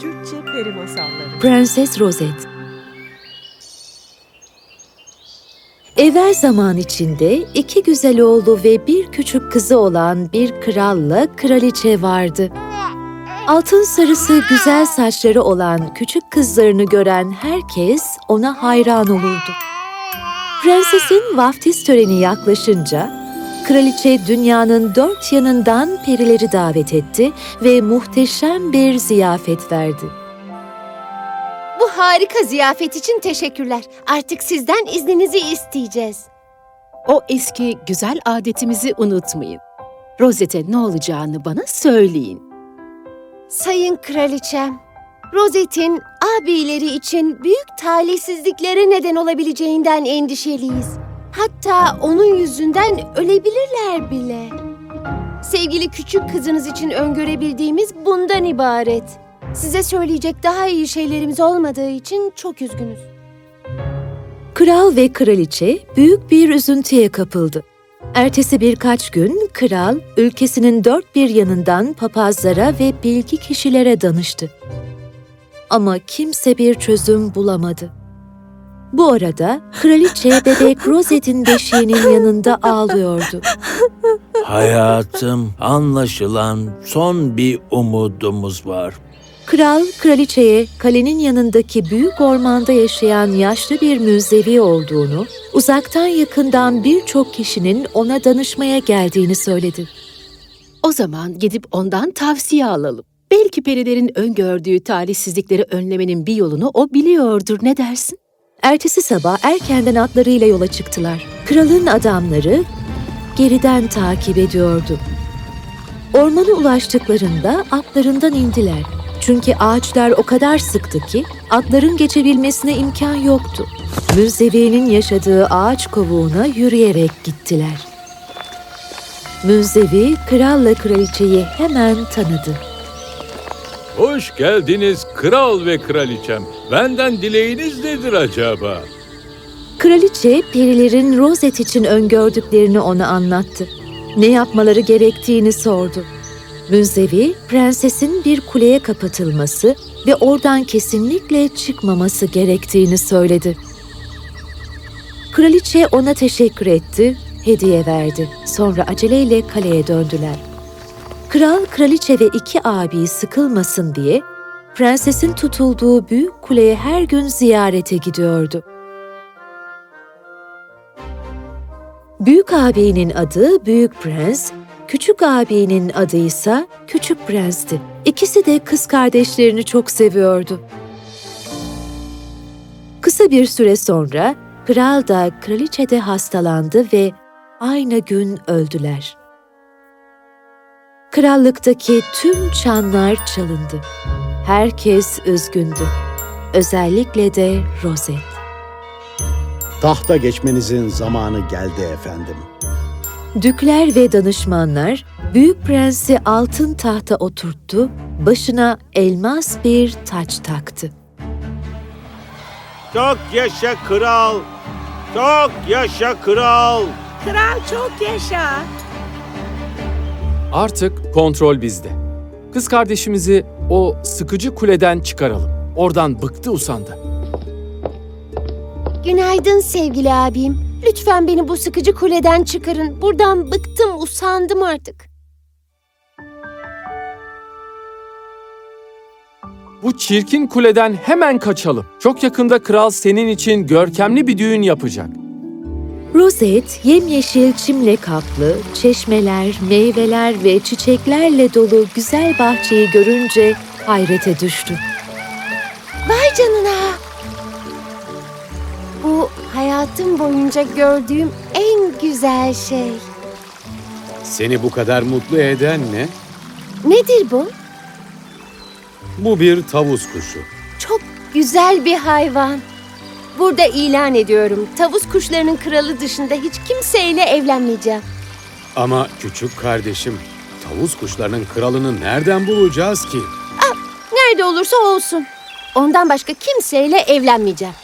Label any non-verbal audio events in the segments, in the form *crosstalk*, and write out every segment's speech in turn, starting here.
Türkçe Peri Masalları Prenses Rosette Evvel zaman içinde iki güzel oğlu ve bir küçük kızı olan bir kralla kraliçe vardı. Altın sarısı güzel saçları olan küçük kızlarını gören herkes ona hayran olurdu. Prensesin vaftiz töreni yaklaşınca kraliçe dünyanın dört yanından perileri davet etti ve muhteşem bir ziyafet verdi. Bu harika ziyafet için teşekkürler. Artık sizden izninizi isteyeceğiz. O eski güzel adetimizi unutmayın. Rozete ne olacağını bana söyleyin. Sayın kraliçem, Rosette'in abileri için büyük talihsizliklere neden olabileceğinden endişeliyiz. Hatta onun yüzünden ölebilirler bile. Sevgili küçük kızınız için öngörebildiğimiz bundan ibaret. Size söyleyecek daha iyi şeylerimiz olmadığı için çok üzgünüz. Kral ve kraliçe büyük bir üzüntüye kapıldı. Ertesi birkaç gün kral ülkesinin dört bir yanından papazlara ve bilgi kişilere danıştı. Ama kimse bir çözüm bulamadı. Bu arada kraliçe bebek Rosette'in beşiğinin yanında ağlıyordu. Hayatım, anlaşılan son bir umudumuz var. Kral kraliçeye kalenin yanındaki büyük ormanda yaşayan yaşlı bir müzevi olduğunu, uzaktan yakından birçok kişinin ona danışmaya geldiğini söyledi. O zaman gidip ondan tavsiye alalım. Belki perilerin öngördüğü talihsizlikleri önlemenin bir yolunu o biliyordur. Ne dersin? Ertesi sabah erkenden atlarıyla yola çıktılar. Kralın adamları geriden takip ediyordu. Ormana ulaştıklarında atlarından indiler. Çünkü ağaçlar o kadar sıktı ki atların geçebilmesine imkan yoktu. Münzevi'nin yaşadığı ağaç kovuğuna yürüyerek gittiler. Münzevi kralla kraliçeyi hemen tanıdı. Hoş geldiniz kral ve kraliçem. Benden dileğiniz nedir acaba? Kraliçe perilerin Rozet için öngördüklerini ona anlattı. Ne yapmaları gerektiğini sordu. Münzevi, prensesin bir kuleye kapatılması ve oradan kesinlikle çıkmaması gerektiğini söyledi. Kraliçe ona teşekkür etti, hediye verdi. Sonra aceleyle kaleye döndüler. Kral, kraliçe ve iki abi sıkılmasın diye prensesin tutulduğu büyük kuleye her gün ziyarete gidiyordu. Büyük abinin adı Büyük Prens, küçük abinin adı ise Küçük Prens'ti. İkisi de kız kardeşlerini çok seviyordu. Kısa bir süre sonra kral da kraliçe de hastalandı ve aynı gün öldüler. Krallıktaki tüm çanlar çalındı. Herkes üzgündü. Özellikle de Rosette. Tahta geçmenizin zamanı geldi efendim. Dükler ve danışmanlar Büyük Prens'i altın tahta oturttu, başına elmas bir taç taktı. Çok yaşa kral! Çok yaşa kral! Kral çok yaşa! Artık kontrol bizde. Kız kardeşimizi o sıkıcı kuleden çıkaralım. Oradan bıktı usandı. Günaydın sevgili abim. Lütfen beni bu sıkıcı kuleden çıkarın. Buradan bıktım, usandım artık. Bu çirkin kuleden hemen kaçalım. Çok yakında kral senin için görkemli bir düğün yapacak. Rosette, yemyeşil çimle kaplı, çeşmeler, meyveler ve çiçeklerle dolu güzel bahçeyi görünce hayrete düştü. Vay canına! Bu hayatım boyunca gördüğüm en güzel şey. Seni bu kadar mutlu eden ne? Nedir bu? Bu bir tavus kuşu. Çok güzel bir hayvan. Burada ilan ediyorum. Tavus kuşlarının kralı dışında hiç kimseyle evlenmeyeceğim. Ama küçük kardeşim, tavus kuşlarının kralını nereden bulacağız ki? Nerede olursa olsun. Ondan başka kimseyle evlenmeyeceğim.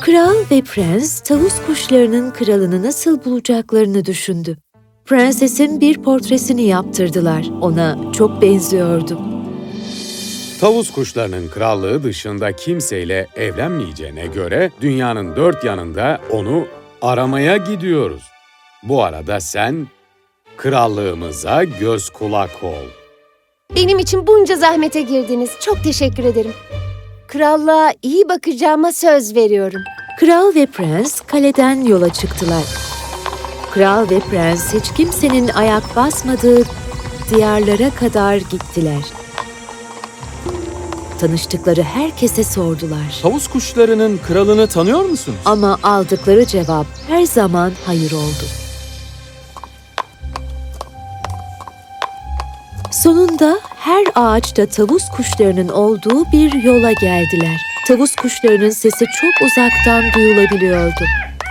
Kral ve prens tavus kuşlarının kralını nasıl bulacaklarını düşündü. Prensesin bir portresini yaptırdılar. Ona çok benziyordu. Tavus kuşlarının krallığı dışında kimseyle evlenmeyeceğine göre dünyanın dört yanında onu aramaya gidiyoruz. Bu arada sen krallığımıza göz kulak ol. Benim için bunca zahmete girdiniz. Çok teşekkür ederim. Krallığa iyi bakacağıma söz veriyorum. Kral ve prens kaleden yola çıktılar. Kral ve prens hiç kimsenin ayak basmadığı diyarlara kadar gittiler. Tanıştıkları herkese sordular. Tavus kuşlarının kralını tanıyor musunuz? Ama aldıkları cevap her zaman hayır oldu. Sonunda her ağaçta tavus kuşlarının olduğu bir yola geldiler. Tavus kuşlarının sesi çok uzaktan duyulabiliyordu.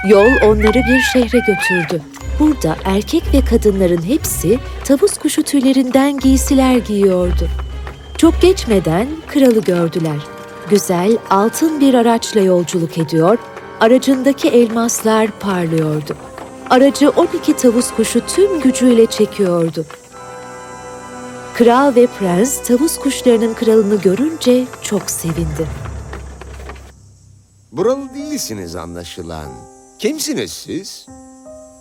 Yol onları bir şehre götürdü. Burada erkek ve kadınların hepsi tavus kuşu tüylerinden giysiler giyiyordu. Çok geçmeden kralı gördüler. Güzel, altın bir araçla yolculuk ediyor, aracındaki elmaslar parlıyordu. Aracı 12 tavus kuşu tüm gücüyle çekiyordu. Kral ve prens tavus kuşlarının kralını görünce çok sevindi. Buralı değilsiniz anlaşılan. Kimsiniz siz?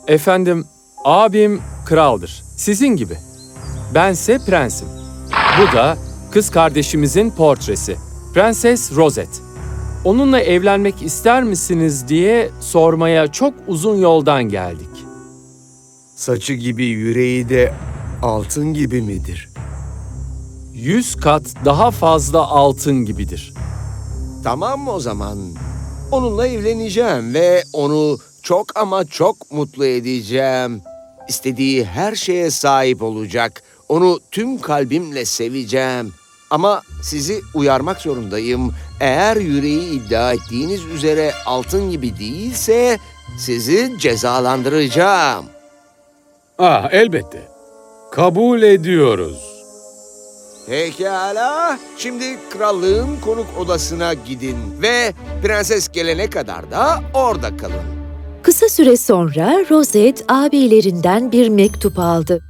Efendim, abim kraldır. Sizin gibi. Bense prensim. Bu da kız kardeşimizin portresi. Prenses Rosette. Onunla evlenmek ister misiniz diye sormaya çok uzun yoldan geldik. Saçı gibi yüreği de altın gibi midir? Yüz kat daha fazla altın gibidir. Tamam mı o zaman? Onunla evleneceğim ve onu çok ama çok mutlu edeceğim. İstediği her şeye sahip olacak. Onu tüm kalbimle seveceğim. Ama sizi uyarmak zorundayım. Eğer yüreği iddia ettiğiniz üzere altın gibi değilse sizi cezalandıracağım. Ah elbette. Kabul ediyoruz. Pekala. Şimdi krallığın konuk odasına gidin ve prenses gelene kadar da orada kalın. Kısa süre sonra Rosette abilerinden bir mektup aldı.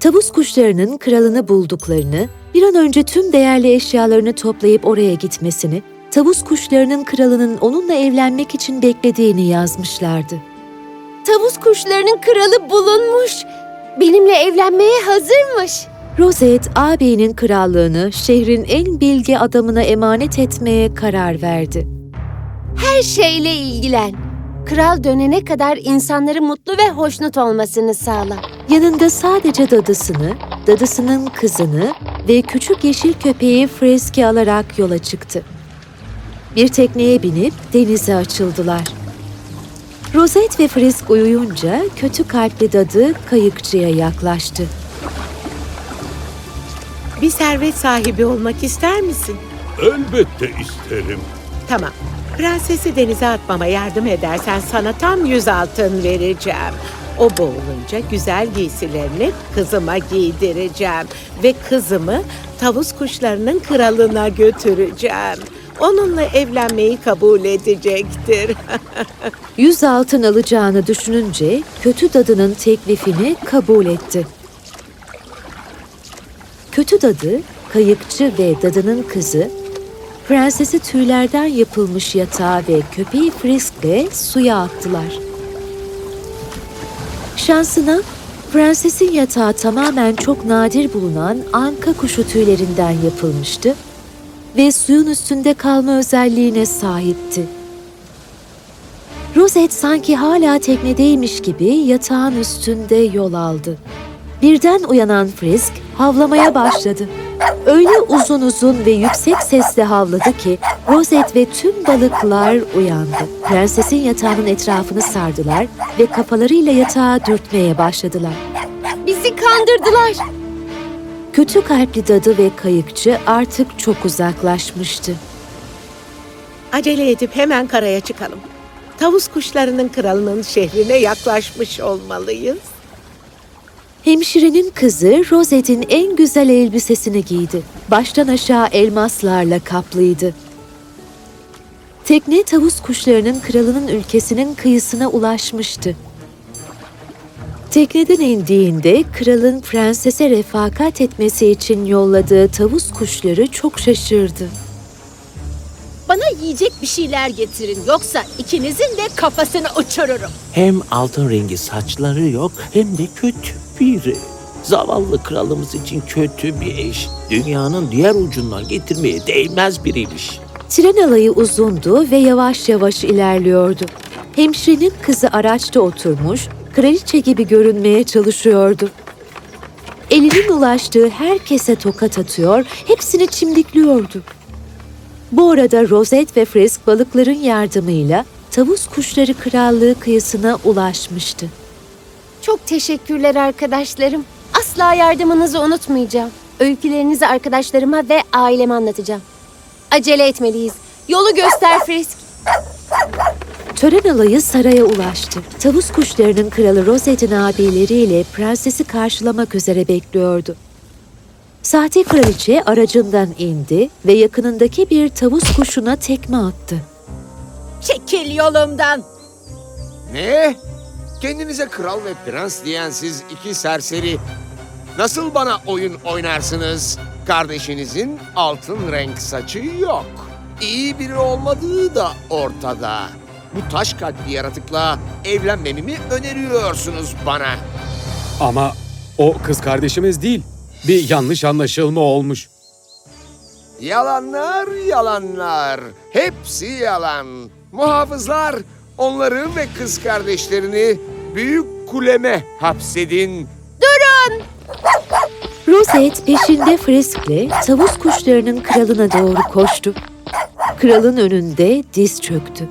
Tavus kuşlarının kralını bulduklarını, bir an önce tüm değerli eşyalarını toplayıp oraya gitmesini, tavus kuşlarının kralının onunla evlenmek için beklediğini yazmışlardı. Tavus kuşlarının kralı bulunmuş. Benimle evlenmeye hazırmış. Rosette ağabeyinin krallığını şehrin en bilge adamına emanet etmeye karar verdi. Her şeyle ilgilen. Kral dönene kadar insanların mutlu ve hoşnut olmasını sağla. Yanında sadece dadısını, dadısının kızını ve küçük yeşil köpeği Fresky alarak yola çıktı. Bir tekneye binip denize açıldılar. Rosette ve Frisk uyuyunca kötü kalpli dadı kayıkçıya yaklaştı. Bir servet sahibi olmak ister misin? Elbette isterim. Tamam. Prensesi denize atmama yardım edersen sana tam yüz altın vereceğim. O boğulunca güzel giysilerini kızıma giydireceğim. Ve kızımı tavus kuşlarının kralına götüreceğim. Onunla evlenmeyi kabul edecektir. *laughs* Yüz altın alacağını düşününce kötü dadının teklifini kabul etti. Kötü dadı, kayıkçı ve dadının kızı, prensesi tüylerden yapılmış yatağa ve köpeği Frisk'le suya attılar. Şansına prensesin yatağı tamamen çok nadir bulunan anka kuşu tüylerinden yapılmıştı ve suyun üstünde kalma özelliğine sahipti. Rosette sanki hala teknedeymiş gibi yatağın üstünde yol aldı. Birden uyanan Frisk havlamaya başladı. Öyle uzun uzun ve yüksek sesle havladı ki Rosette ve tüm balıklar uyandı. Prensesin yatağının etrafını sardılar ve kafalarıyla yatağa dürtmeye başladılar. Bizi kandırdılar. Kötü kalpli dadı ve kayıkçı artık çok uzaklaşmıştı. Acele edip hemen karaya çıkalım. Tavus kuşlarının kralının şehrine yaklaşmış olmalıyız. Hemşirenin kızı Rosette'in en güzel elbisesini giydi. Baştan aşağı elmaslarla kaplıydı. Tekne tavus kuşlarının kralının ülkesinin kıyısına ulaşmıştı. Tekneden indiğinde kralın prensese refakat etmesi için yolladığı tavus kuşları çok şaşırdı. Bana yiyecek bir şeyler getirin yoksa ikinizin de kafasını uçururum. Hem altın rengi saçları yok hem de kötü biri. Zavallı kralımız için kötü bir eş. Dünyanın diğer ucundan getirmeye değmez biriymiş. Tren alayı uzundu ve yavaş yavaş ilerliyordu. Hemşirenin kızı araçta oturmuş, kraliçe gibi görünmeye çalışıyordu. Elinin ulaştığı herkese tokat atıyor, hepsini çimdikliyordu. Bu arada Rozet ve Frisk balıkların yardımıyla tavus kuşları krallığı kıyısına ulaşmıştı. Çok teşekkürler arkadaşlarım. Asla yardımınızı unutmayacağım. Öykülerinizi arkadaşlarıma ve aileme anlatacağım. Acele etmeliyiz. Yolu göster Frisk. Tören alayı saraya ulaştı. Tavus kuşlarının kralı Roset'in abileriyle prensesi karşılamak üzere bekliyordu. Sahte kraliçe aracından indi ve yakınındaki bir tavus kuşuna tekme attı. Çekil yolumdan. Ne? Kendinize kral ve prens diyen siz iki serseri nasıl bana oyun oynarsınız? Kardeşinizin altın renk saçı yok. İyi biri olmadığı da ortada. Bu taş kalpli yaratıkla evlenmemi mi öneriyorsunuz bana? Ama o kız kardeşimiz değil. Bir yanlış anlaşılma olmuş. Yalanlar, yalanlar. Hepsi yalan. Muhafızlar, onları ve kız kardeşlerini büyük kuleme hapsedin. Roset peşinde Frisk'le tavus kuşlarının kralına doğru koştu. Kralın önünde diz çöktü.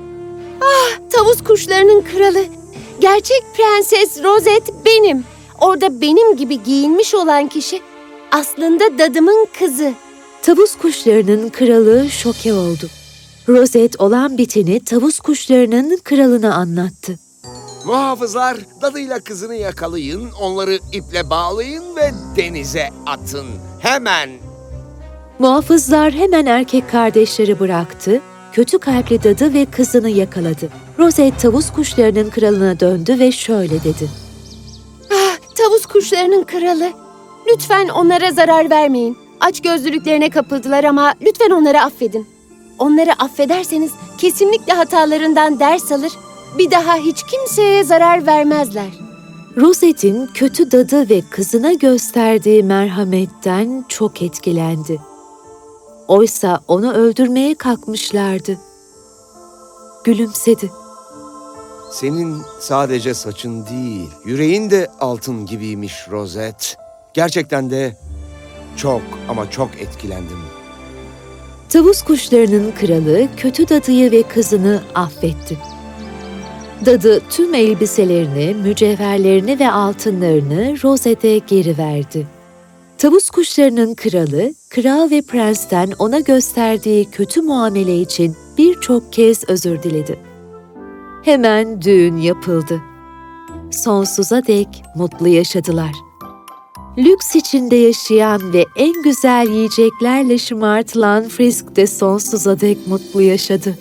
Tavus kuşlarının kralı. Gerçek prenses Rozet benim. Orada benim gibi giyinmiş olan kişi aslında dadımın kızı. Tavus kuşlarının kralı şoke oldu. Rozet olan biteni tavus kuşlarının kralına anlattı. Muhafızlar, dadıyla kızını yakalayın, onları iple bağlayın ve denize atın. Hemen. Muhafızlar hemen erkek kardeşleri bıraktı, kötü kalpli dadı ve kızını yakaladı. Rozet tavus kuşlarının kralına döndü ve şöyle dedi. Tavus kuşlarının kralı. Lütfen onlara zarar vermeyin. Aç gözlülüklerine kapıldılar ama lütfen onları affedin. Onları affederseniz kesinlikle hatalarından ders alır, bir daha hiç kimseye zarar vermezler. Roset'in kötü dadı ve kızına gösterdiği merhametten çok etkilendi. Oysa onu öldürmeye kalkmışlardı. Gülümsedi. Senin sadece saçın değil, yüreğin de altın gibiymiş Rozet. Gerçekten de çok ama çok etkilendim. Tavus kuşlarının kralı kötü dadıyı ve kızını affetti. Dadı tüm elbiselerini, mücevherlerini ve altınlarını Roset'e geri verdi. Tavus kuşlarının kralı, kral ve prensten ona gösterdiği kötü muamele için birçok kez özür diledi. Hemen düğün yapıldı. Sonsuza dek mutlu yaşadılar. Lüks içinde yaşayan ve en güzel yiyeceklerle şımartılan Frisk de sonsuza dek mutlu yaşadı.